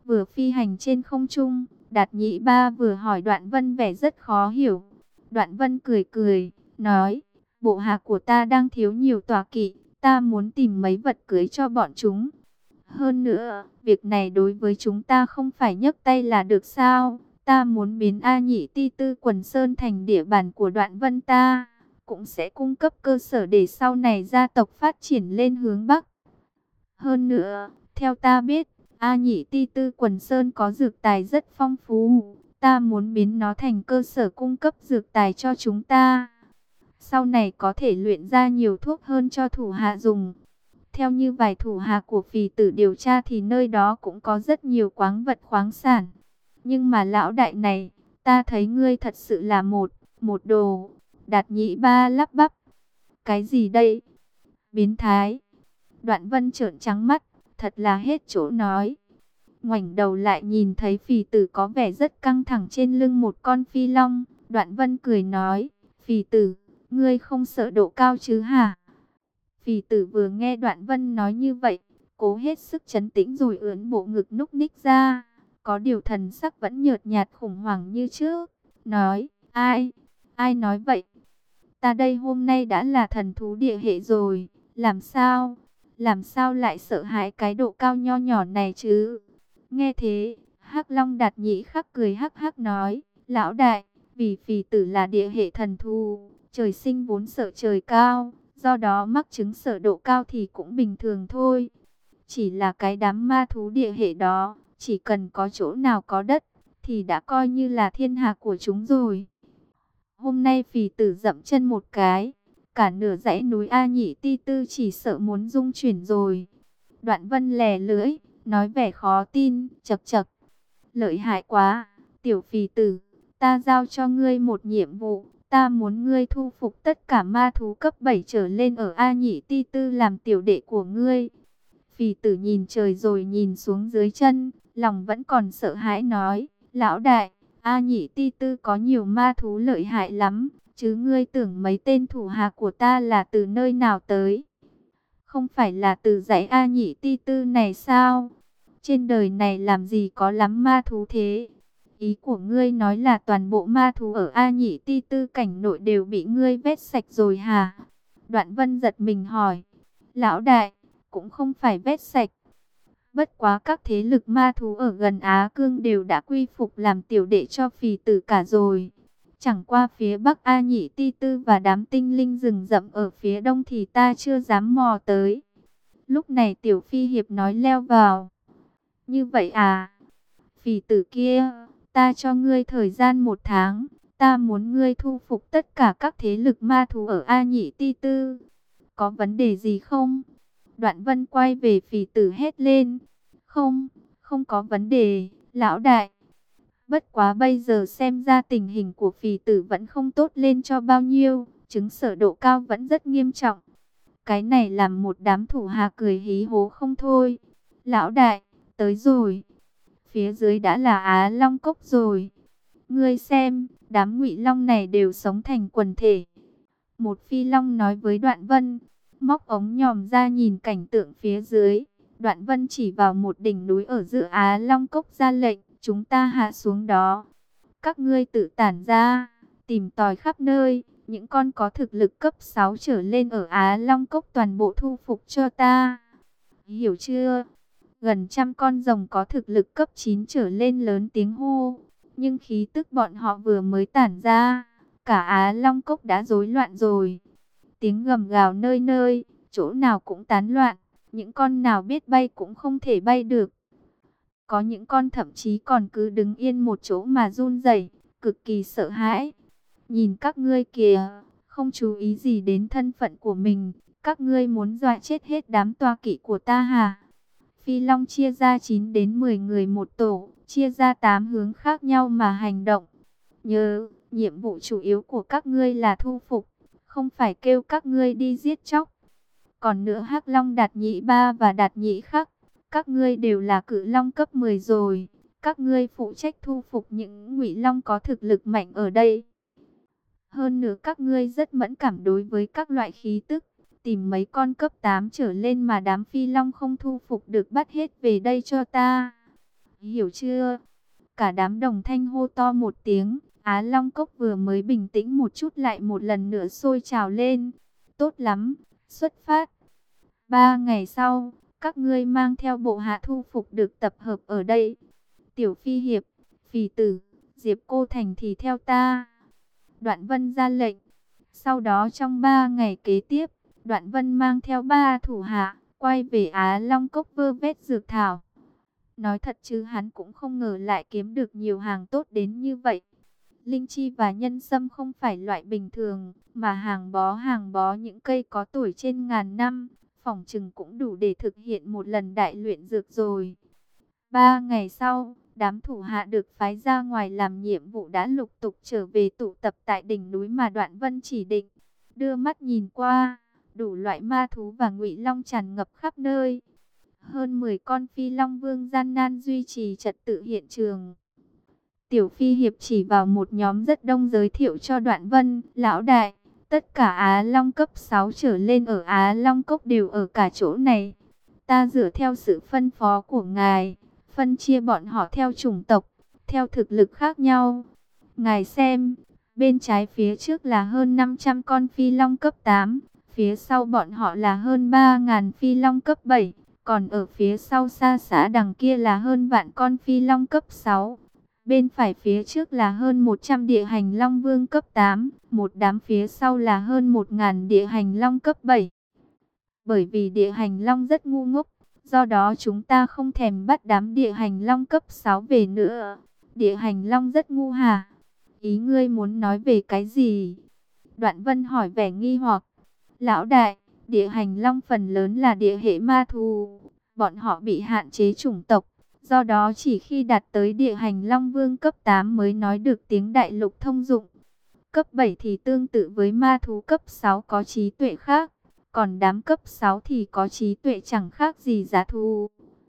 Vừa phi hành trên không trung, đạt nhị ba vừa hỏi đoạn vân vẻ rất khó hiểu. Đoạn vân cười cười, nói, bộ hạ của ta đang thiếu nhiều tòa kỵ, ta muốn tìm mấy vật cưới cho bọn chúng. Hơn nữa, việc này đối với chúng ta không phải nhấc tay là được sao? Ta muốn biến A nhị ti tư quần sơn thành địa bàn của đoạn vân ta, cũng sẽ cung cấp cơ sở để sau này gia tộc phát triển lên hướng Bắc. Hơn nữa, theo ta biết, A nhị ti tư quần sơn có dược tài rất phong phú, ta muốn biến nó thành cơ sở cung cấp dược tài cho chúng ta. Sau này có thể luyện ra nhiều thuốc hơn cho thủ hạ dùng. Theo như vài thủ hạ của phì tử điều tra thì nơi đó cũng có rất nhiều quáng vật khoáng sản. Nhưng mà lão đại này, ta thấy ngươi thật sự là một, một đồ. Đạt nhị ba lắp bắp. Cái gì đây? Biến thái. Đoạn vân trợn trắng mắt, thật là hết chỗ nói. Ngoảnh đầu lại nhìn thấy phì tử có vẻ rất căng thẳng trên lưng một con phi long. Đoạn vân cười nói, phì tử, ngươi không sợ độ cao chứ hả? Phì tử vừa nghe đoạn vân nói như vậy, cố hết sức chấn tĩnh rồi ướn bộ ngực núc ních ra. Có điều thần sắc vẫn nhợt nhạt khủng hoảng như trước. Nói, ai, ai nói vậy? Ta đây hôm nay đã là thần thú địa hệ rồi, làm sao? Làm sao lại sợ hãi cái độ cao nho nhỏ này chứ? Nghe thế, hắc Long đạt nhĩ khắc cười hắc hắc nói, lão đại, vì phì tử là địa hệ thần thú, trời sinh vốn sợ trời cao, do đó mắc chứng sợ độ cao thì cũng bình thường thôi. Chỉ là cái đám ma thú địa hệ đó, chỉ cần có chỗ nào có đất, thì đã coi như là thiên hạ của chúng rồi. Hôm nay phì tử dậm chân một cái, cả nửa dãy núi A Nhị Ti Tư chỉ sợ muốn rung chuyển rồi. Đoạn vân lè lưỡi, nói vẻ khó tin, chật chật. Lợi hại quá, tiểu phì tử, ta giao cho ngươi một nhiệm vụ, ta muốn ngươi thu phục tất cả ma thú cấp 7 trở lên ở A Nhị Ti Tư làm tiểu đệ của ngươi. Phì tử nhìn trời rồi nhìn xuống dưới chân, lòng vẫn còn sợ hãi nói, lão đại, A Nhị Ti Tư có nhiều ma thú lợi hại lắm, chứ ngươi tưởng mấy tên thủ hạ của ta là từ nơi nào tới. Không phải là từ dãy A Nhị Ti Tư này sao? Trên đời này làm gì có lắm ma thú thế? Ý của ngươi nói là toàn bộ ma thú ở A Nhị Ti Tư cảnh nội đều bị ngươi vét sạch rồi hả? Đoạn vân giật mình hỏi. Lão đại, cũng không phải vét sạch. Bất quá các thế lực ma thú ở gần Á Cương đều đã quy phục làm tiểu đệ cho phì tử cả rồi. Chẳng qua phía Bắc A Nhị Ti Tư và đám tinh linh rừng rậm ở phía đông thì ta chưa dám mò tới. Lúc này Tiểu Phi Hiệp nói leo vào. Như vậy à? Phì tử kia, ta cho ngươi thời gian một tháng. Ta muốn ngươi thu phục tất cả các thế lực ma thú ở A Nhị Ti Tư. Có vấn đề gì không? Đoạn vân quay về phì tử hét lên. Không, không có vấn đề, lão đại. Bất quá bây giờ xem ra tình hình của phì tử vẫn không tốt lên cho bao nhiêu, chứng sở độ cao vẫn rất nghiêm trọng. Cái này làm một đám thủ hạ cười hí hố không thôi. Lão đại, tới rồi. Phía dưới đã là Á Long Cốc rồi. Ngươi xem, đám ngụy Long này đều sống thành quần thể. Một phi Long nói với Đoạn Vân, móc ống nhòm ra nhìn cảnh tượng phía dưới. Đoạn Vân chỉ vào một đỉnh núi ở giữa Á Long Cốc ra lệnh chúng ta hạ xuống đó. Các ngươi tự tản ra, tìm tòi khắp nơi, những con có thực lực cấp 6 trở lên ở Á Long Cốc toàn bộ thu phục cho ta. Hiểu chưa? Gần trăm con rồng có thực lực cấp 9 trở lên lớn tiếng hô, nhưng khí tức bọn họ vừa mới tản ra, cả Á Long Cốc đã rối loạn rồi. Tiếng gầm gào nơi nơi, chỗ nào cũng tán loạn, những con nào biết bay cũng không thể bay được. Có những con thậm chí còn cứ đứng yên một chỗ mà run rẩy, cực kỳ sợ hãi. Nhìn các ngươi kìa, không chú ý gì đến thân phận của mình, các ngươi muốn dọa chết hết đám toa kỵ của ta hả? Phi Long chia ra 9 đến 10 người một tổ, chia ra 8 hướng khác nhau mà hành động. Nhớ, nhiệm vụ chủ yếu của các ngươi là thu phục, không phải kêu các ngươi đi giết chóc. Còn nữa Hắc Long đạt nhị ba và đạt nhị khắc, các ngươi đều là cự long cấp 10 rồi. Các ngươi phụ trách thu phục những ngụy long có thực lực mạnh ở đây. Hơn nữa các ngươi rất mẫn cảm đối với các loại khí tức. Tìm mấy con cấp 8 trở lên mà đám phi long không thu phục được bắt hết về đây cho ta. Hiểu chưa? Cả đám đồng thanh hô to một tiếng. Á Long Cốc vừa mới bình tĩnh một chút lại một lần nữa sôi trào lên. Tốt lắm, xuất phát. Ba ngày sau, các ngươi mang theo bộ hạ thu phục được tập hợp ở đây. Tiểu Phi Hiệp, Phì Tử, Diệp Cô Thành thì theo ta. Đoạn Vân ra lệnh. Sau đó trong ba ngày kế tiếp, Đoạn Vân mang theo ba thủ hạ, quay về Á Long Cốc vơ vét dược thảo. Nói thật chứ hắn cũng không ngờ lại kiếm được nhiều hàng tốt đến như vậy. Linh chi và nhân sâm không phải loại bình thường, mà hàng bó hàng bó những cây có tuổi trên ngàn năm, phòng chừng cũng đủ để thực hiện một lần đại luyện dược rồi. Ba ngày sau, Đám thủ hạ được phái ra ngoài làm nhiệm vụ đã lục tục trở về tụ tập tại đỉnh núi mà Đoạn Vân chỉ định. Đưa mắt nhìn qua, đủ loại ma thú và ngụy long tràn ngập khắp nơi. Hơn 10 con phi long vương gian nan duy trì trật tự hiện trường. Tiểu Phi Hiệp chỉ vào một nhóm rất đông giới thiệu cho Đoạn Vân, lão đại, tất cả Á Long cấp 6 trở lên ở Á Long Cốc đều ở cả chỗ này. Ta dựa theo sự phân phó của ngài, phân chia bọn họ theo chủng tộc, theo thực lực khác nhau. Ngài xem, bên trái phía trước là hơn 500 con phi long cấp 8, phía sau bọn họ là hơn 3.000 phi long cấp 7, còn ở phía sau xa xã đằng kia là hơn vạn con phi long cấp 6. Bên phải phía trước là hơn 100 địa hành long vương cấp 8, một đám phía sau là hơn 1.000 địa hành long cấp 7. Bởi vì địa hành long rất ngu ngốc, do đó chúng ta không thèm bắt đám địa hành long cấp 6 về nữa. Địa hành long rất ngu hà. Ý ngươi muốn nói về cái gì? Đoạn vân hỏi vẻ nghi hoặc. Lão đại, địa hành long phần lớn là địa hệ ma thù. Bọn họ bị hạn chế chủng tộc Do đó chỉ khi đạt tới địa hành Long Vương cấp 8 mới nói được tiếng đại lục thông dụng. Cấp 7 thì tương tự với ma thú cấp 6 có trí tuệ khác. Còn đám cấp 6 thì có trí tuệ chẳng khác gì giá thú.